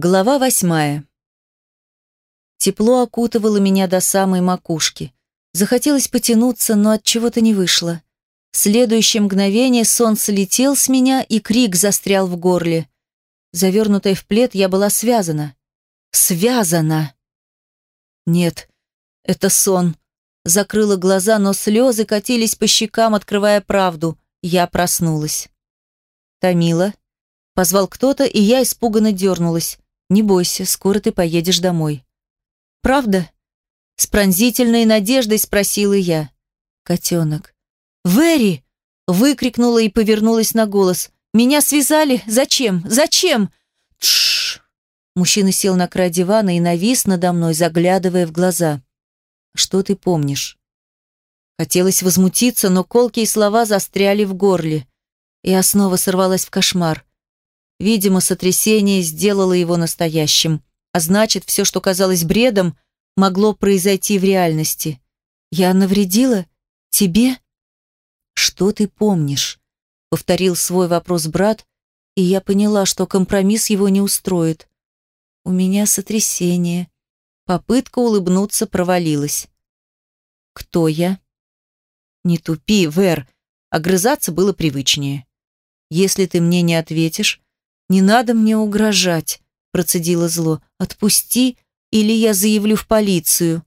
Глава восьмая. Тепло окутывало меня до самой макушки. Захотелось потянуться, но от чего-то не вышло. В следующее мгновение солнце летел с меня, и крик застрял в горле. Завернутая в плед, я была связана. Связана! Нет, это сон. Закрыла глаза, но слезы катились по щекам, открывая правду. Я проснулась. Томила. Позвал кто-то, и я испуганно дернулась. Не бойся, скоро ты поедешь домой. Правда? С пронзительной надеждой спросила я. Котенок. Вэри! Выкрикнула и повернулась на голос. Меня связали? Зачем? Зачем? Тш! Мужчина сел на край дивана и навис надо мной, заглядывая в глаза. Что ты помнишь? Хотелось возмутиться, но колкие слова застряли в горле. Я снова сорвалась в кошмар. Видимо, сотрясение сделало его настоящим, а значит, все, что казалось бредом, могло произойти в реальности. Я навредила? Тебе? Что ты помнишь? Повторил свой вопрос брат, и я поняла, что компромисс его не устроит. У меня сотрясение. Попытка улыбнуться провалилась. Кто я? Не тупи, Вер. Огрызаться было привычнее. Если ты мне не ответишь, «Не надо мне угрожать», – процедила зло. «Отпусти, или я заявлю в полицию».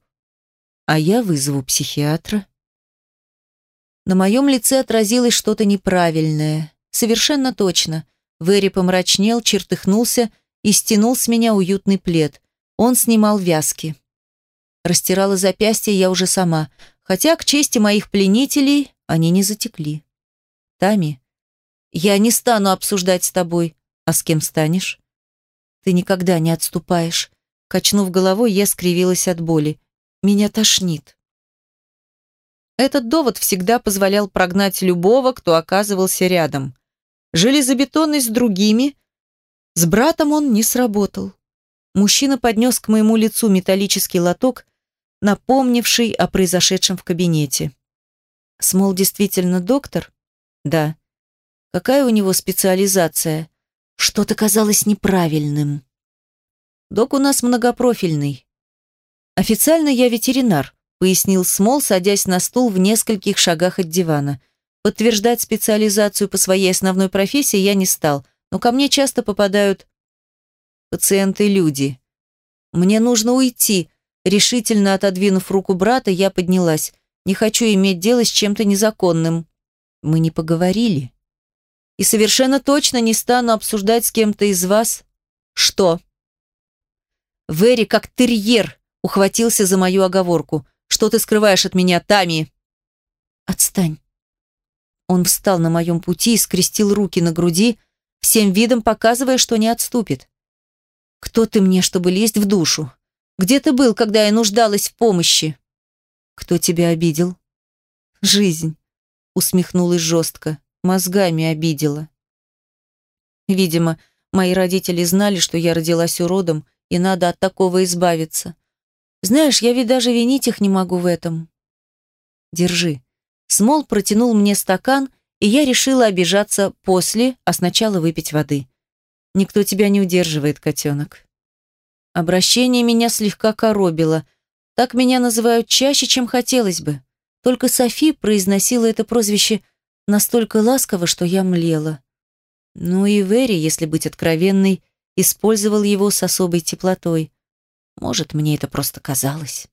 «А я вызову психиатра». На моем лице отразилось что-то неправильное. Совершенно точно. Вэри помрачнел, чертыхнулся и стянул с меня уютный плед. Он снимал вязки. Растирала запястье я уже сама, хотя, к чести моих пленителей, они не затекли. «Тами, я не стану обсуждать с тобой», а с кем станешь? Ты никогда не отступаешь. Качнув головой, я скривилась от боли. Меня тошнит. Этот довод всегда позволял прогнать любого, кто оказывался рядом. Железобетонный с другими, с братом он не сработал. Мужчина поднес к моему лицу металлический лоток, напомнивший о произошедшем в кабинете. Смол действительно доктор? Да. Какая у него специализация? Что-то казалось неправильным. Док у нас многопрофильный. Официально я ветеринар, пояснил Смол, садясь на стул в нескольких шагах от дивана. Подтверждать специализацию по своей основной профессии я не стал, но ко мне часто попадают пациенты-люди. Мне нужно уйти. Решительно отодвинув руку брата, я поднялась. Не хочу иметь дело с чем-то незаконным. Мы не поговорили. И совершенно точно не стану обсуждать с кем-то из вас что. Вэри, как терьер, ухватился за мою оговорку. Что ты скрываешь от меня, Тами? Отстань. Он встал на моем пути и скрестил руки на груди, всем видом показывая, что не отступит. Кто ты мне, чтобы лезть в душу? Где ты был, когда я нуждалась в помощи? Кто тебя обидел? Жизнь, усмехнулась жестко мозгами обидела. Видимо, мои родители знали, что я родилась уродом, и надо от такого избавиться. Знаешь, я ведь даже винить их не могу в этом. Держи. Смол протянул мне стакан, и я решила обижаться после, а сначала выпить воды. Никто тебя не удерживает, котенок. Обращение меня слегка коробило. Так меня называют чаще, чем хотелось бы. Только Софи произносила это прозвище настолько ласково, что я млела. Ну и Вэри, если быть откровенной, использовал его с особой теплотой. Может, мне это просто казалось.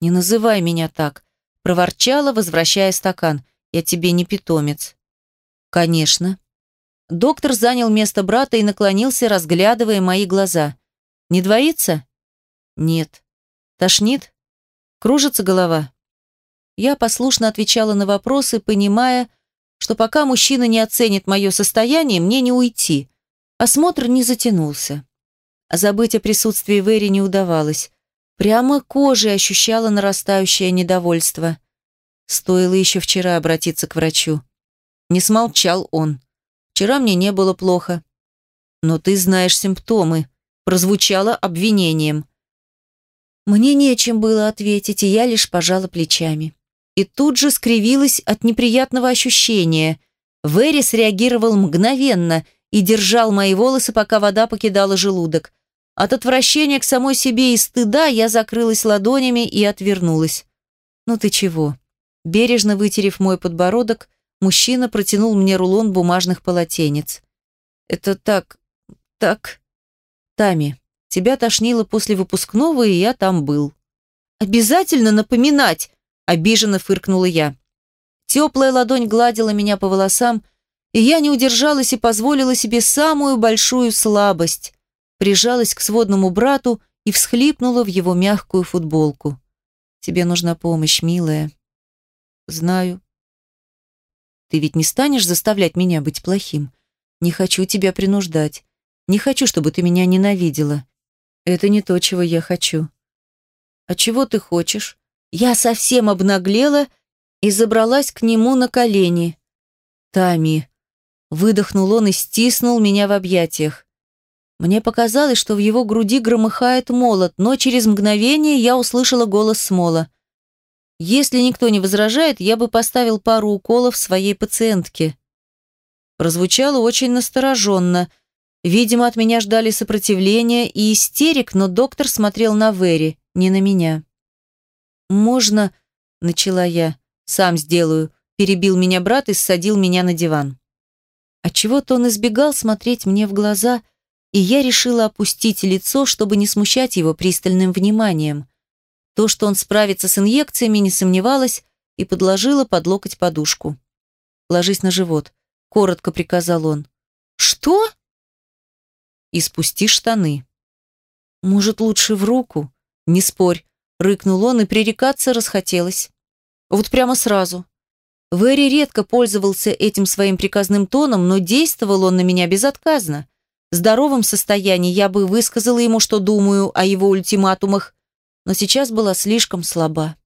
«Не называй меня так», — проворчала, возвращая стакан. «Я тебе не питомец». «Конечно». Доктор занял место брата и наклонился, разглядывая мои глаза. «Не двоится?» «Нет». «Тошнит?» «Кружится голова?» Я послушно отвечала на вопросы, понимая, что пока мужчина не оценит мое состояние, мне не уйти. Осмотр не затянулся. А забыть о присутствии Вэри не удавалось. Прямо кожей ощущала нарастающее недовольство. Стоило еще вчера обратиться к врачу. Не смолчал он. Вчера мне не было плохо. Но ты знаешь симптомы. Прозвучало обвинением. Мне нечем было ответить, и я лишь пожала плечами и тут же скривилась от неприятного ощущения. Вэри среагировал мгновенно, и держал мои волосы, пока вода покидала желудок. От отвращения к самой себе и стыда я закрылась ладонями и отвернулась. «Ну ты чего?» Бережно вытерев мой подбородок, мужчина протянул мне рулон бумажных полотенец. «Это так... так...» «Тами, тебя тошнило после выпускного, и я там был». «Обязательно напоминать!» – обиженно фыркнула я. Теплая ладонь гладила меня по волосам, и я не удержалась и позволила себе самую большую слабость. Прижалась к сводному брату и всхлипнула в его мягкую футболку. «Тебе нужна помощь, милая». «Знаю». «Ты ведь не станешь заставлять меня быть плохим? Не хочу тебя принуждать. Не хочу, чтобы ты меня ненавидела. Это не то, чего я хочу». «А чего ты хочешь?» Я совсем обнаглела и забралась к нему на колени. «Тами», Выдохнул он и стиснул меня в объятиях. Мне показалось, что в его груди громыхает молот, но через мгновение я услышала голос Смола. «Если никто не возражает, я бы поставил пару уколов своей пациентке». Прозвучало очень настороженно. Видимо, от меня ждали сопротивления и истерик, но доктор смотрел на Вэри, не на меня. «Можно?» – начала я. «Сам сделаю», – перебил меня брат и ссадил меня на диван. Отчего-то он избегал смотреть мне в глаза, и я решила опустить лицо, чтобы не смущать его пристальным вниманием. То, что он справится с инъекциями, не сомневалась и подложила под локоть подушку. «Ложись на живот», — коротко приказал он. «Что?» «И спусти штаны». «Может, лучше в руку?» «Не спорь», — рыкнул он, и пререкаться расхотелось. Вот прямо сразу. Вэри редко пользовался этим своим приказным тоном, но действовал он на меня безотказно. В здоровом состоянии я бы высказала ему, что думаю о его ультиматумах, но сейчас была слишком слаба.